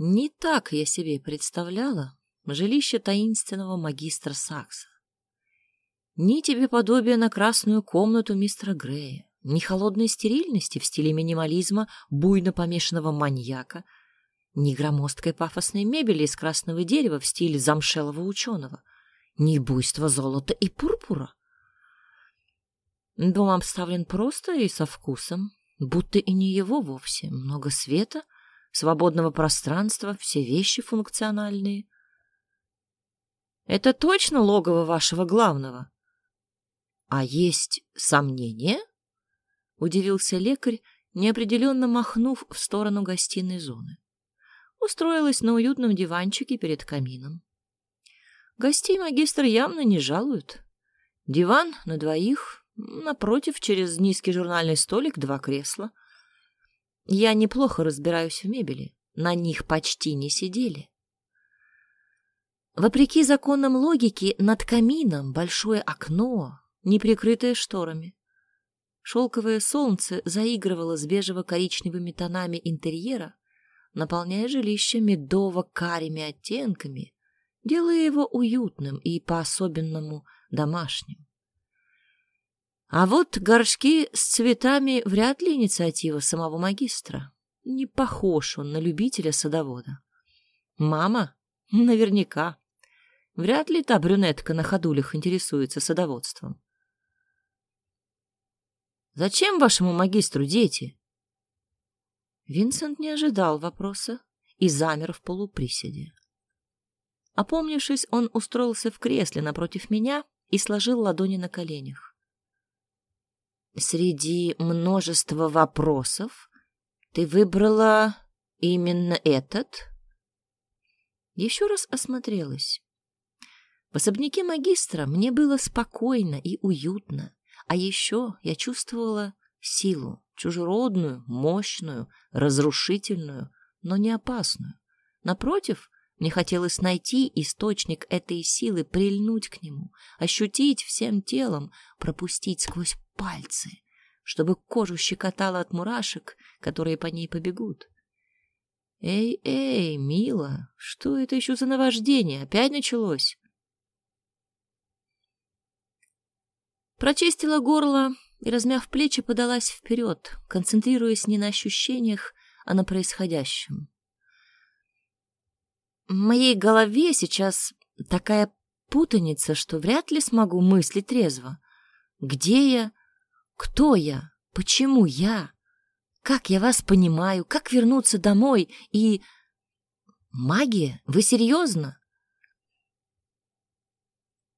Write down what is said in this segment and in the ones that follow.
Не так я себе представляла жилище таинственного магистра Сакса. Ни тебе подобие на красную комнату мистера Грея, ни холодной стерильности в стиле минимализма буйно помешанного маньяка, ни громоздкой пафосной мебели из красного дерева в стиле замшелого ученого, ни буйства золота и пурпура. Дом обставлен просто и со вкусом, будто и не его вовсе. Много света, свободного пространства, все вещи функциональные. Это точно логово вашего главного? А есть сомнения? Удивился лекарь, неопределенно махнув в сторону гостиной зоны. Устроилась на уютном диванчике перед камином. Гостей магистр явно не жалует. Диван на двоих, напротив, через низкий журнальный столик, два кресла. Я неплохо разбираюсь в мебели, на них почти не сидели. Вопреки законам логики, над камином большое окно, не прикрытое шторами. Шелковое солнце заигрывало с бежево-коричневыми тонами интерьера, наполняя жилище медово-карими оттенками, делая его уютным и по-особенному домашним. А вот горшки с цветами вряд ли инициатива самого магистра. Не похож он на любителя садовода. Мама? Наверняка. Вряд ли та брюнетка на ходулях интересуется садоводством. «Зачем вашему магистру дети?» Винсент не ожидал вопроса и замер в полуприседе. Опомнившись, он устроился в кресле напротив меня и сложил ладони на коленях. «Среди множества вопросов ты выбрала именно этот?» Еще раз осмотрелась. В особняке магистра мне было спокойно и уютно, а еще я чувствовала силу, чужеродную, мощную, разрушительную, но не опасную. Напротив, мне хотелось найти источник этой силы, прильнуть к нему, ощутить всем телом, пропустить сквозь пальцы, чтобы кожу щекотало от мурашек, которые по ней побегут. «Эй, эй, мила, что это еще за наваждение? Опять началось?» Прочистила горло и, размяв плечи, подалась вперед, концентрируясь не на ощущениях, а на происходящем. В моей голове сейчас такая путаница, что вряд ли смогу мыслить трезво. Где я? Кто я? Почему я? Как я вас понимаю? Как вернуться домой? И... Магия? Вы серьезно?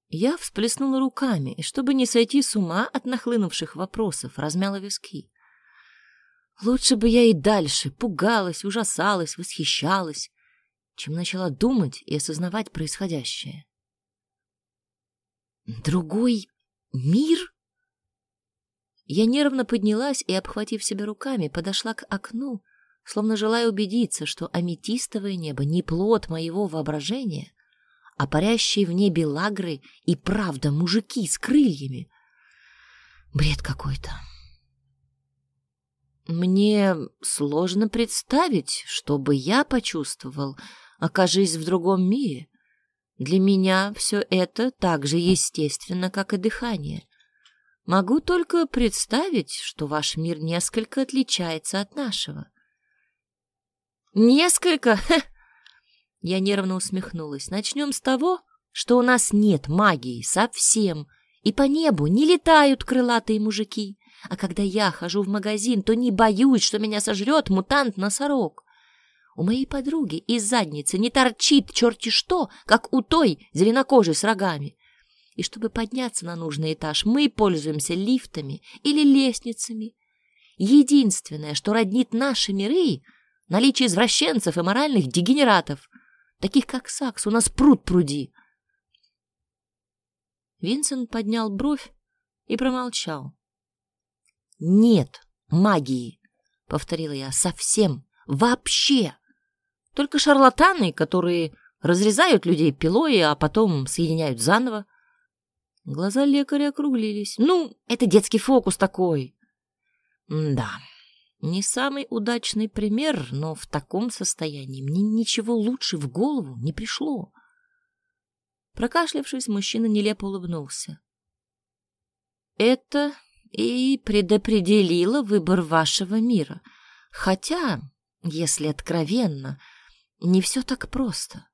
Я всплеснула руками и, чтобы не сойти с ума от нахлынувших вопросов, размяла виски. Лучше бы я и дальше пугалась, ужасалась, восхищалась, чем начала думать и осознавать происходящее. Другой мир? Я нервно поднялась и, обхватив себя руками, подошла к окну, словно желая убедиться, что аметистовое небо не плод моего воображения, а парящие в небе лагры и правда мужики с крыльями. Бред какой-то. Мне сложно представить, что бы я почувствовал, окажись в другом мире. Для меня все это так же естественно, как и дыхание. Могу только представить, что ваш мир несколько отличается от нашего. Несколько? Я нервно усмехнулась. Начнем с того, что у нас нет магии совсем, и по небу не летают крылатые мужики. А когда я хожу в магазин, то не боюсь, что меня сожрет мутант-носорог. У моей подруги из задницы не торчит черти что, как у той зеленокожей с рогами. И чтобы подняться на нужный этаж, мы пользуемся лифтами или лестницами. Единственное, что роднит наши миры — наличие извращенцев и моральных дегенератов — Таких, как Сакс, у нас пруд пруди. Винсент поднял бровь и промолчал. «Нет магии», — повторила я, — «совсем, вообще. Только шарлатаны, которые разрезают людей пилой, а потом соединяют заново». Глаза лекаря округлились. «Ну, это детский фокус такой». «Да, Не самый удачный пример, но в таком состоянии мне ничего лучше в голову не пришло. Прокашлявшись, мужчина нелепо улыбнулся. Это и предопределило выбор вашего мира. Хотя, если откровенно, не все так просто.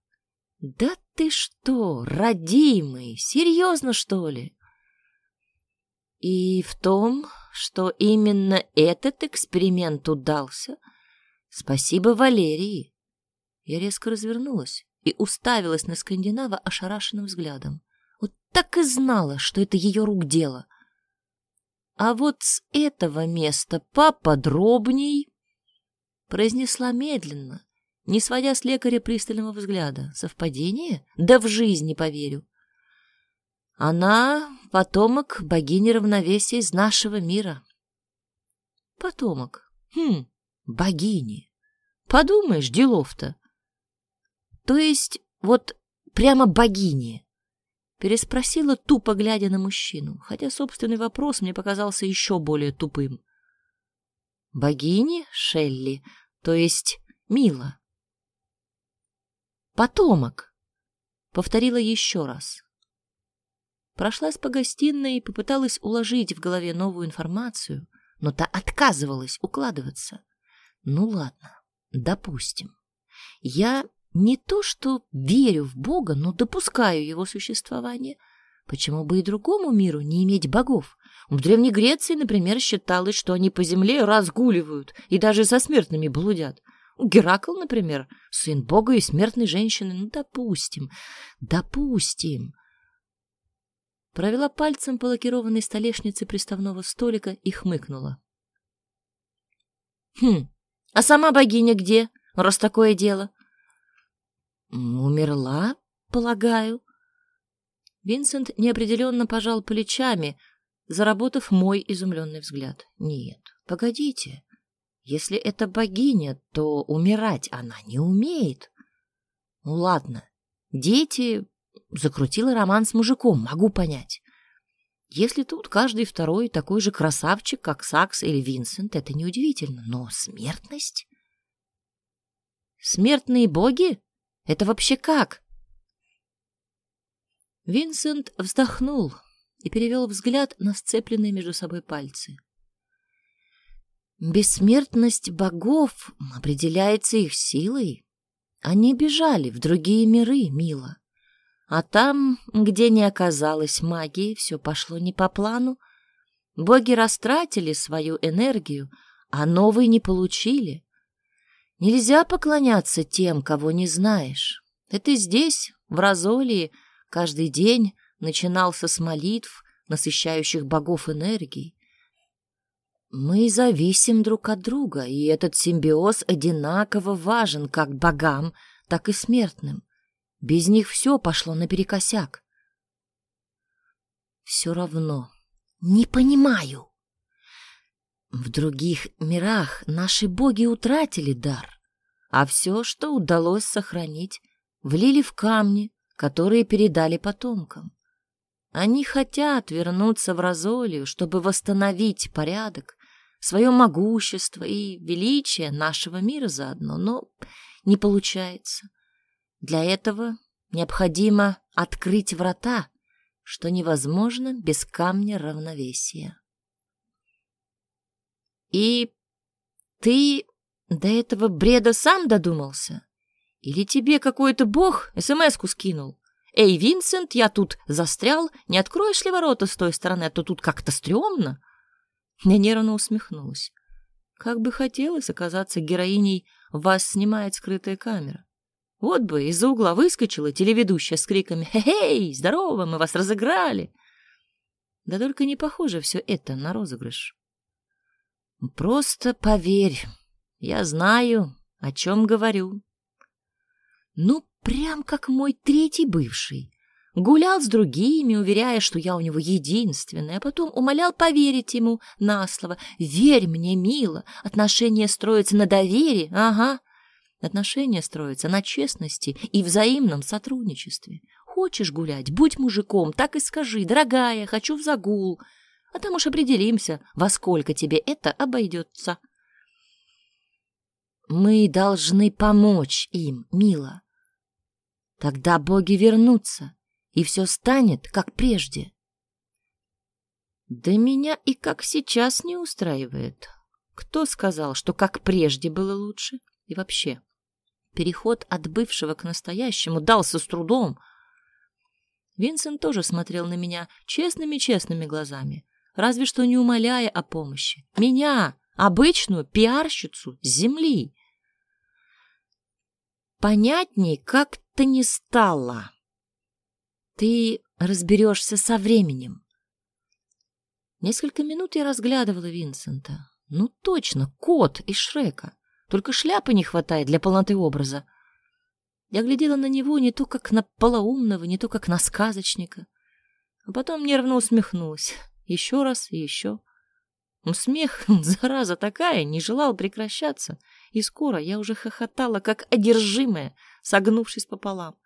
Да ты что, родимый, серьезно, что ли? И в том, что именно этот эксперимент удался, спасибо Валерии. Я резко развернулась и уставилась на скандинава ошарашенным взглядом. Вот так и знала, что это ее рук дело. А вот с этого места поподробней, произнесла медленно, не сводя с лекаря пристального взгляда. Совпадение? Да в жизнь не поверю. Она — потомок богини равновесия из нашего мира. Потомок. Хм, богини. Подумаешь, делов-то. То есть вот прямо богини? Переспросила, тупо глядя на мужчину, хотя собственный вопрос мне показался еще более тупым. Богини Шелли, то есть Мила. Потомок. Повторила еще раз. Прошлась по гостиной и попыталась уложить в голове новую информацию, но та отказывалась укладываться. Ну ладно, допустим. Я не то что верю в Бога, но допускаю его существование. Почему бы и другому миру не иметь богов? В Древней Греции, например, считалось, что они по земле разгуливают и даже со смертными блудят. Геракл, например, сын бога и смертной женщины. Ну, допустим, допустим. Провела пальцем по лакированной столешнице приставного столика и хмыкнула. Хм, а сама богиня где, раз такое дело? Умерла, полагаю. Винсент неопределенно пожал плечами, заработав мой изумленный взгляд. Нет, погодите. Если это богиня, то умирать она не умеет. Ну ладно, дети... Закрутила роман с мужиком, могу понять. Если тут каждый второй такой же красавчик, как Сакс или Винсент, это неудивительно. Но смертность? Смертные боги? Это вообще как? Винсент вздохнул и перевел взгляд на сцепленные между собой пальцы. Бессмертность богов определяется их силой. Они бежали в другие миры, мило. А там, где не оказалось магии, все пошло не по плану. Боги растратили свою энергию, а новой не получили. Нельзя поклоняться тем, кого не знаешь. Это здесь, в Розолии, каждый день начинался с молитв, насыщающих богов энергией. Мы зависим друг от друга, и этот симбиоз одинаково важен как богам, так и смертным. Без них все пошло наперекосяк. Все равно не понимаю. В других мирах наши боги утратили дар, а все, что удалось сохранить, влили в камни, которые передали потомкам. Они хотят вернуться в Розолию, чтобы восстановить порядок, свое могущество и величие нашего мира заодно, но не получается. Для этого необходимо открыть врата, что невозможно без камня равновесия. И ты до этого бреда сам додумался? Или тебе какой-то бог СМС-ку скинул? Эй, Винсент, я тут застрял, не откроешь ли ворота с той стороны, а то тут как-то стрёмно. Я нервно усмехнулась. Как бы хотелось оказаться героиней «Вас снимает скрытая камера». Вот бы из-за угла выскочила телеведущая с криками «Хе-хей, здорово, мы вас разыграли!» Да только не похоже все это на розыгрыш. Просто поверь, я знаю, о чем говорю. Ну, прям как мой третий бывший. Гулял с другими, уверяя, что я у него единственная, а потом умолял поверить ему на слово. «Верь мне, мило, отношения строятся на доверии, ага». Отношения строятся на честности и взаимном сотрудничестве. Хочешь гулять, будь мужиком, так и скажи, дорогая, хочу в загул, а там уж определимся, во сколько тебе это обойдется. Мы должны помочь им, мила. Тогда боги вернутся, и все станет, как прежде. Да меня и как сейчас не устраивает. Кто сказал, что как прежде было лучше? И вообще, переход от бывшего к настоящему дался с трудом. Винсент тоже смотрел на меня честными-честными глазами, разве что не умоляя о помощи. Меня, обычную пиарщицу с земли. Понятней как-то не стало. Ты разберешься со временем. Несколько минут я разглядывала Винсента. Ну точно, кот из Шрека. Только шляпы не хватает для полноты образа. Я глядела на него не то как на полоумного, не то как на сказочника. А потом нервно усмехнулась. Еще раз и еще. Но смех, зараза такая, не желал прекращаться. И скоро я уже хохотала, как одержимая, согнувшись пополам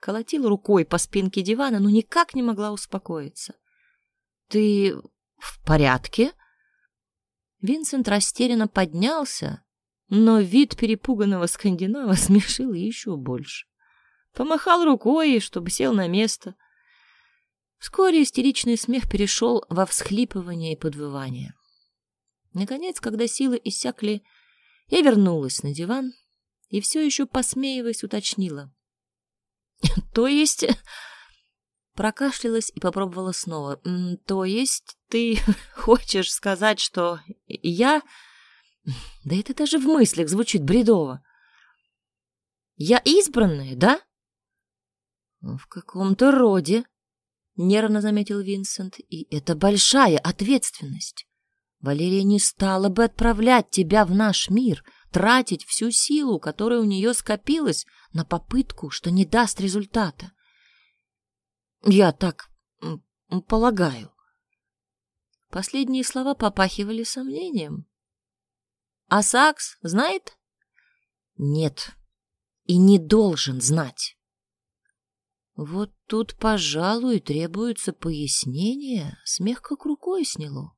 колотила рукой по спинке дивана, но никак не могла успокоиться. «Ты в порядке?» Винсент растерянно поднялся, но вид перепуганного скандинава смешил еще больше. Помахал рукой, чтобы сел на место. Вскоре истеричный смех перешел во всхлипывание и подвывание. Наконец, когда силы иссякли, я вернулась на диван и все еще, посмеиваясь, уточнила. То есть... Прокашлялась и попробовала снова. То есть ты хочешь сказать, что я... Да это даже в мыслях звучит бредово. Я избранная, да? В каком-то роде, нервно заметил Винсент, и это большая ответственность. Валерия не стала бы отправлять тебя в наш мир, тратить всю силу, которая у нее скопилась, на попытку, что не даст результата. Я так полагаю. Последние слова попахивали сомнением. А Сакс знает? Нет, и не должен знать. Вот тут, пожалуй, требуется пояснение, смех как рукой сняло.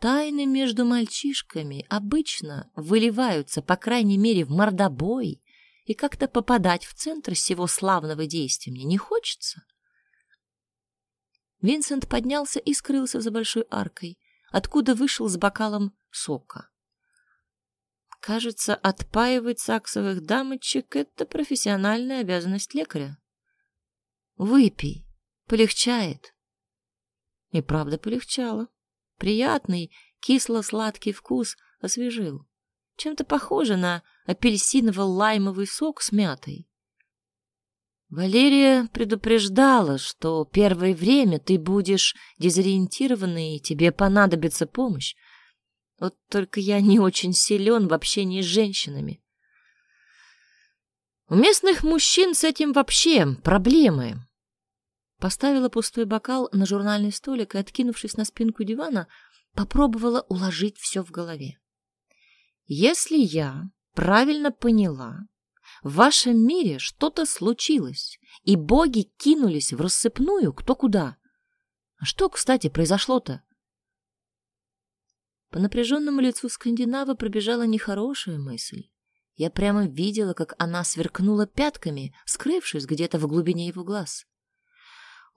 Тайны между мальчишками обычно выливаются, по крайней мере, в мордобой, и как-то попадать в центр всего славного действия мне не хочется. Винсент поднялся и скрылся за большой аркой, откуда вышел с бокалом сока. Кажется, отпаивать саксовых дамочек — это профессиональная обязанность лекаря. Выпей, полегчает. И правда полегчало. Приятный, кисло-сладкий вкус освежил. Чем-то похоже на апельсиново-лаймовый сок с мятой. Валерия предупреждала, что первое время ты будешь дезориентированный, и тебе понадобится помощь. Вот только я не очень силен в общении с женщинами. У местных мужчин с этим вообще проблемы. Поставила пустой бокал на журнальный столик и, откинувшись на спинку дивана, попробовала уложить все в голове. Если я правильно поняла, в вашем мире что-то случилось, и боги кинулись в рассыпную кто куда. А что, кстати, произошло-то? По напряженному лицу скандинава пробежала нехорошая мысль. Я прямо видела, как она сверкнула пятками, скрывшись где-то в глубине его глаз.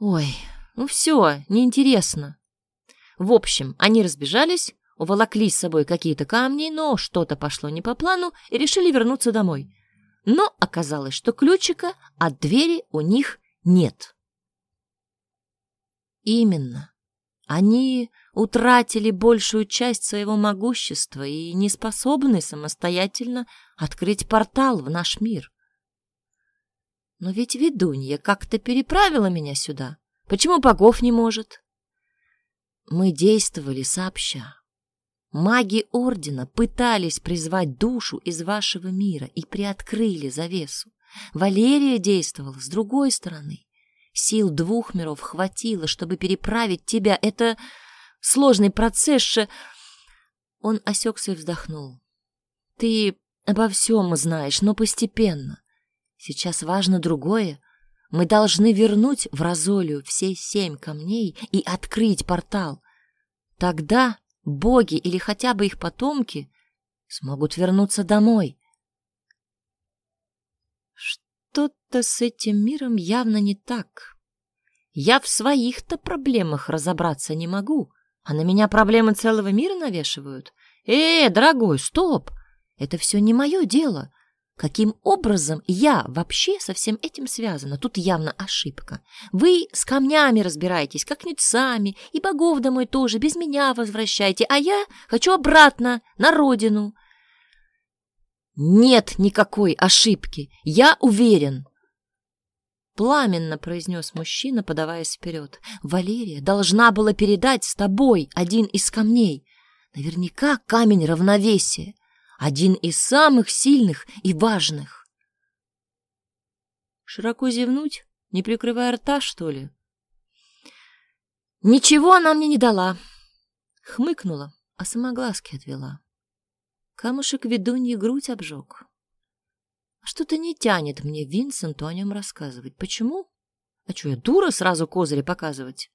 Ой, ну все, неинтересно. В общем, они разбежались, уволокли с собой какие-то камни, но что-то пошло не по плану и решили вернуться домой. Но оказалось, что ключика от двери у них нет. Именно. Они утратили большую часть своего могущества и не способны самостоятельно открыть портал в наш мир. Но ведь ведунья как-то переправила меня сюда. Почему богов не может? Мы действовали сообща. Маги Ордена пытались призвать душу из вашего мира и приоткрыли завесу. Валерия действовала с другой стороны. Сил двух миров хватило, чтобы переправить тебя. Это сложный процесс, ше... Он осекся и вздохнул. Ты обо всем знаешь, но постепенно. Сейчас важно другое. Мы должны вернуть в Розолию все семь камней и открыть портал. Тогда боги или хотя бы их потомки смогут вернуться домой. Что-то с этим миром явно не так. Я в своих-то проблемах разобраться не могу, а на меня проблемы целого мира навешивают. Э, дорогой, стоп! Это все не мое дело. Каким образом я вообще со всем этим связана? Тут явно ошибка. Вы с камнями разбираетесь, как-нибудь сами, и богов домой тоже без меня возвращайте, а я хочу обратно, на родину. Нет никакой ошибки, я уверен. Пламенно произнес мужчина, подаваясь вперед. Валерия должна была передать с тобой один из камней. Наверняка камень равновесия один из самых сильных и важных. Широко зевнуть, не прикрывая рта, что ли? Ничего она мне не дала. Хмыкнула, а сама глазки отвела. Камушек ведуньи грудь обжег. Что-то не тянет мне Винсенту о нем рассказывать. Почему? А что, я дура сразу козыри показывать?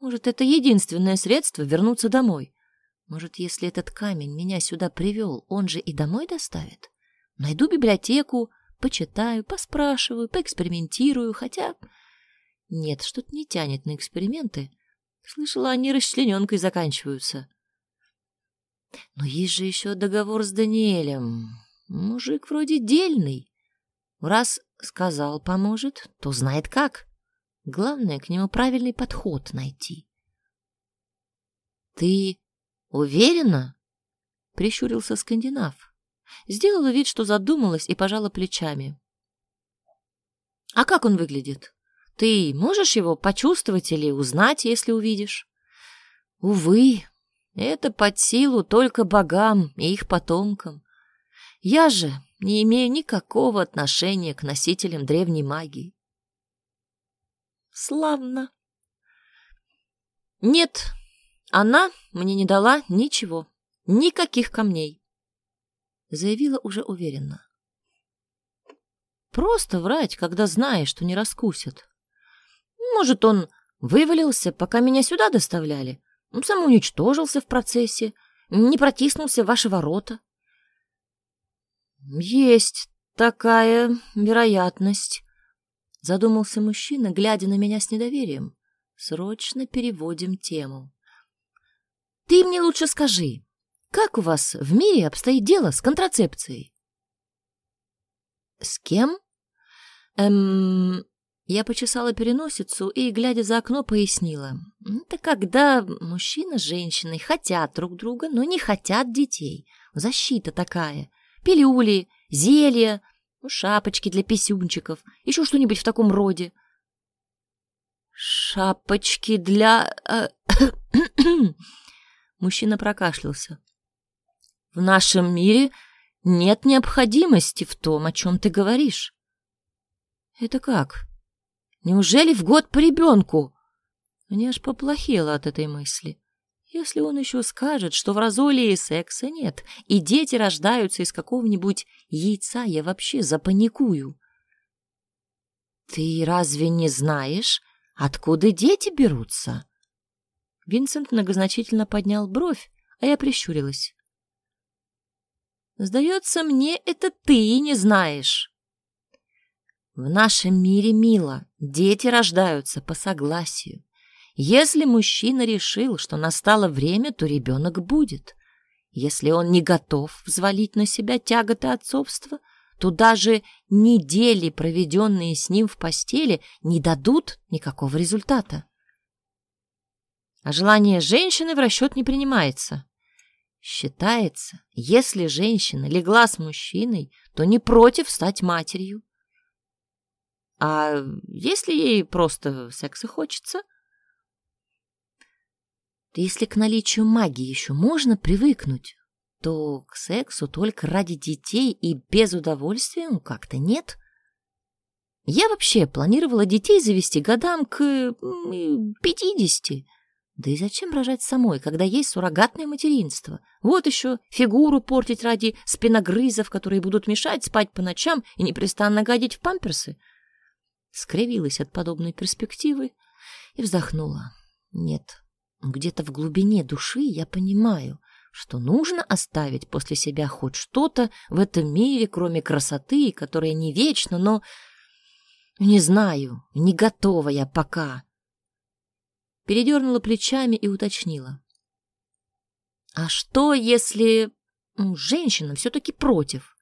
Может, это единственное средство вернуться домой? Может, если этот камень меня сюда привел, он же и домой доставит? Найду библиотеку, почитаю, поспрашиваю, поэкспериментирую, хотя... Нет, что-то не тянет на эксперименты. Слышала, они расчлененкой заканчиваются. Но есть же еще договор с Даниэлем. Мужик вроде дельный. Раз сказал поможет, то знает как. Главное, к нему правильный подход найти. Ты «Уверена?» — прищурился скандинав. Сделала вид, что задумалась и пожала плечами. «А как он выглядит? Ты можешь его почувствовать или узнать, если увидишь?» «Увы, это под силу только богам и их потомкам. Я же не имею никакого отношения к носителям древней магии». «Славно!» «Нет, она мне не дала ничего, никаких камней. Заявила уже уверенно. Просто врать, когда знаешь, что не раскусят. Может, он вывалился, пока меня сюда доставляли, сам уничтожился в процессе, не протиснулся в ваши ворота. Есть такая вероятность, задумался мужчина, глядя на меня с недоверием. Срочно переводим тему. Ты мне лучше скажи, как у вас в мире обстоит дело с контрацепцией? С кем? Эм... Я почесала переносицу и, глядя за окно, пояснила. Это когда мужчина с женщиной хотят друг друга, но не хотят детей. Защита такая. Пилюли, зелья, ну, шапочки для писюнчиков, еще что-нибудь в таком роде. Шапочки для... Мужчина прокашлялся. В нашем мире нет необходимости в том, о чем ты говоришь. Это как? Неужели в год по ребенку? Мне аж поплохело от этой мысли. Если он еще скажет, что в разолии секса нет, и дети рождаются из какого-нибудь яйца, я вообще запаникую. Ты разве не знаешь, откуда дети берутся? Винсент многозначительно поднял бровь, а я прищурилась. «Сдается мне, это ты не знаешь». В нашем мире, мило, дети рождаются по согласию. Если мужчина решил, что настало время, то ребенок будет. Если он не готов взвалить на себя тяготы отцовства, то даже недели, проведенные с ним в постели, не дадут никакого результата а желание женщины в расчет не принимается. Считается, если женщина легла с мужчиной, то не против стать матерью. А если ей просто секса хочется? Если к наличию магии еще можно привыкнуть, то к сексу только ради детей и без удовольствия ну, как-то нет. Я вообще планировала детей завести годам к пятидесяти. Да и зачем рожать самой, когда есть суррогатное материнство? Вот еще фигуру портить ради спиногрызов, которые будут мешать спать по ночам и непрестанно гадить в памперсы. Скривилась от подобной перспективы и вздохнула. Нет, где-то в глубине души я понимаю, что нужно оставить после себя хоть что-то в этом мире, кроме красоты, которая не вечна, но... Не знаю, не готова я пока. Передернула плечами и уточнила. А что, если ну, женщина все-таки против?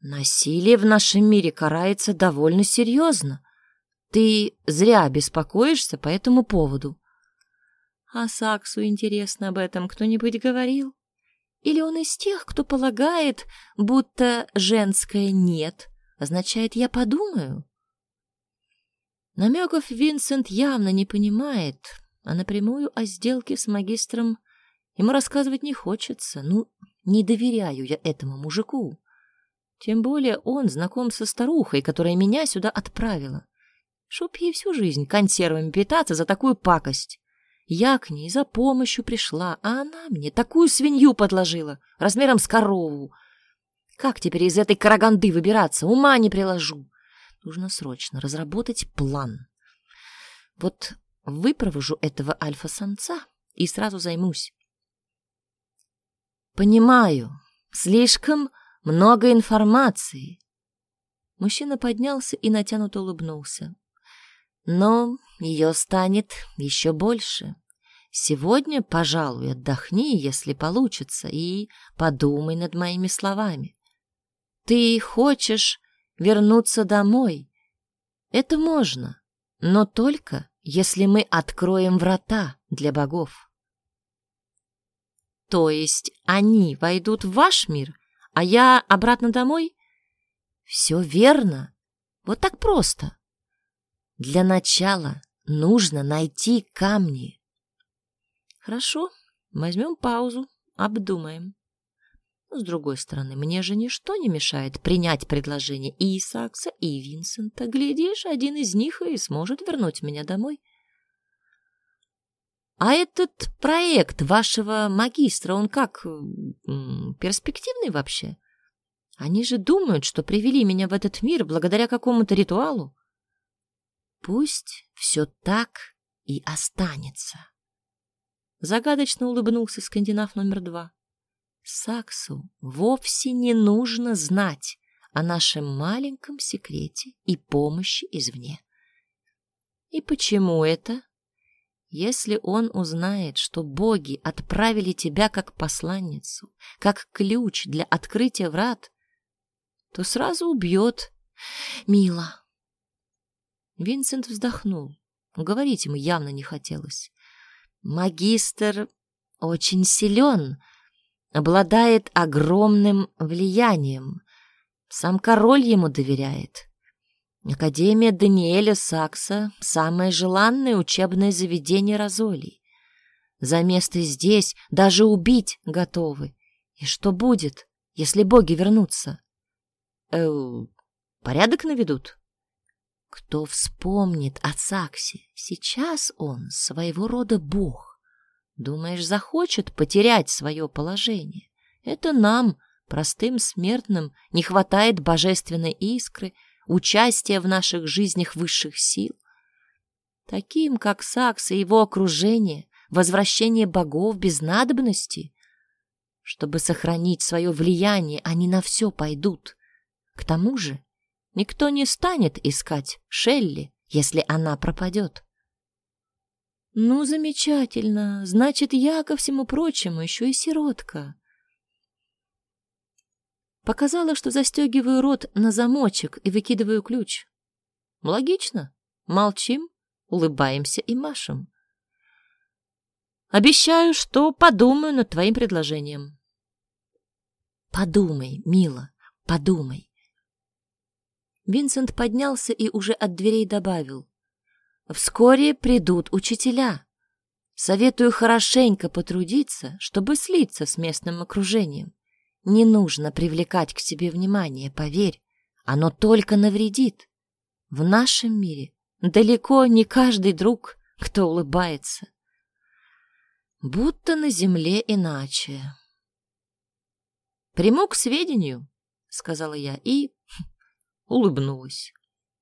Насилие в нашем мире карается довольно серьезно. Ты зря беспокоишься по этому поводу. А Саксу интересно об этом кто-нибудь говорил? Или он из тех, кто полагает, будто женское «нет» означает «я подумаю»? Намеков Винсент явно не понимает, а напрямую о сделке с магистром ему рассказывать не хочется. Ну, не доверяю я этому мужику. Тем более он знаком со старухой, которая меня сюда отправила. Чтоб ей всю жизнь консервами питаться за такую пакость. Я к ней за помощью пришла, а она мне такую свинью подложила, размером с корову. Как теперь из этой караганды выбираться? Ума не приложу. Нужно срочно разработать план. Вот выпровожу этого альфа-самца и сразу займусь. Понимаю, слишком много информации. Мужчина поднялся и натянуто улыбнулся. Но ее станет еще больше. Сегодня, пожалуй, отдохни, если получится, и подумай над моими словами. Ты хочешь вернуться домой? Это можно, но только если мы откроем врата для богов. То есть они войдут в ваш мир, а я обратно домой? Все верно. Вот так просто. Для начала нужно найти камни. Хорошо, возьмем паузу, обдумаем. С другой стороны, мне же ничто не мешает принять предложение и Исакса, и Винсента. Глядишь, один из них и сможет вернуть меня домой. А этот проект вашего магистра, он как, перспективный вообще? Они же думают, что привели меня в этот мир благодаря какому-то ритуалу. Пусть все так и останется. Загадочно улыбнулся скандинав номер два. Саксу вовсе не нужно знать о нашем маленьком секрете и помощи извне. И почему это? Если он узнает, что боги отправили тебя как посланницу, как ключ для открытия врат, то сразу убьет. Мила, Винсент вздохнул. Говорить ему явно не хотелось. Магистр очень силен, обладает огромным влиянием. Сам король ему доверяет. Академия Даниэля Сакса — самое желанное учебное заведение Розолий. За место здесь даже убить готовы. И что будет, если боги вернутся? Э, порядок наведут? Кто вспомнит о Саксе? Сейчас он своего рода бог. Думаешь, захочет потерять свое положение? Это нам, простым смертным, не хватает божественной искры, участия в наших жизнях высших сил. Таким, как Сакс и его окружение, возвращение богов без надобности. Чтобы сохранить свое влияние, они на все пойдут. К тому же Никто не станет искать Шелли, если она пропадет. Ну, замечательно. Значит, я, ко всему прочему, еще и сиротка. Показала, что застегиваю рот на замочек и выкидываю ключ. Логично. Молчим, улыбаемся и машем. Обещаю, что подумаю над твоим предложением. Подумай, мила, подумай. Винсент поднялся и уже от дверей добавил. «Вскоре придут учителя. Советую хорошенько потрудиться, чтобы слиться с местным окружением. Не нужно привлекать к себе внимание, поверь, оно только навредит. В нашем мире далеко не каждый друг, кто улыбается. Будто на земле иначе. «Приму к сведению», — сказала я, и улыбнулась.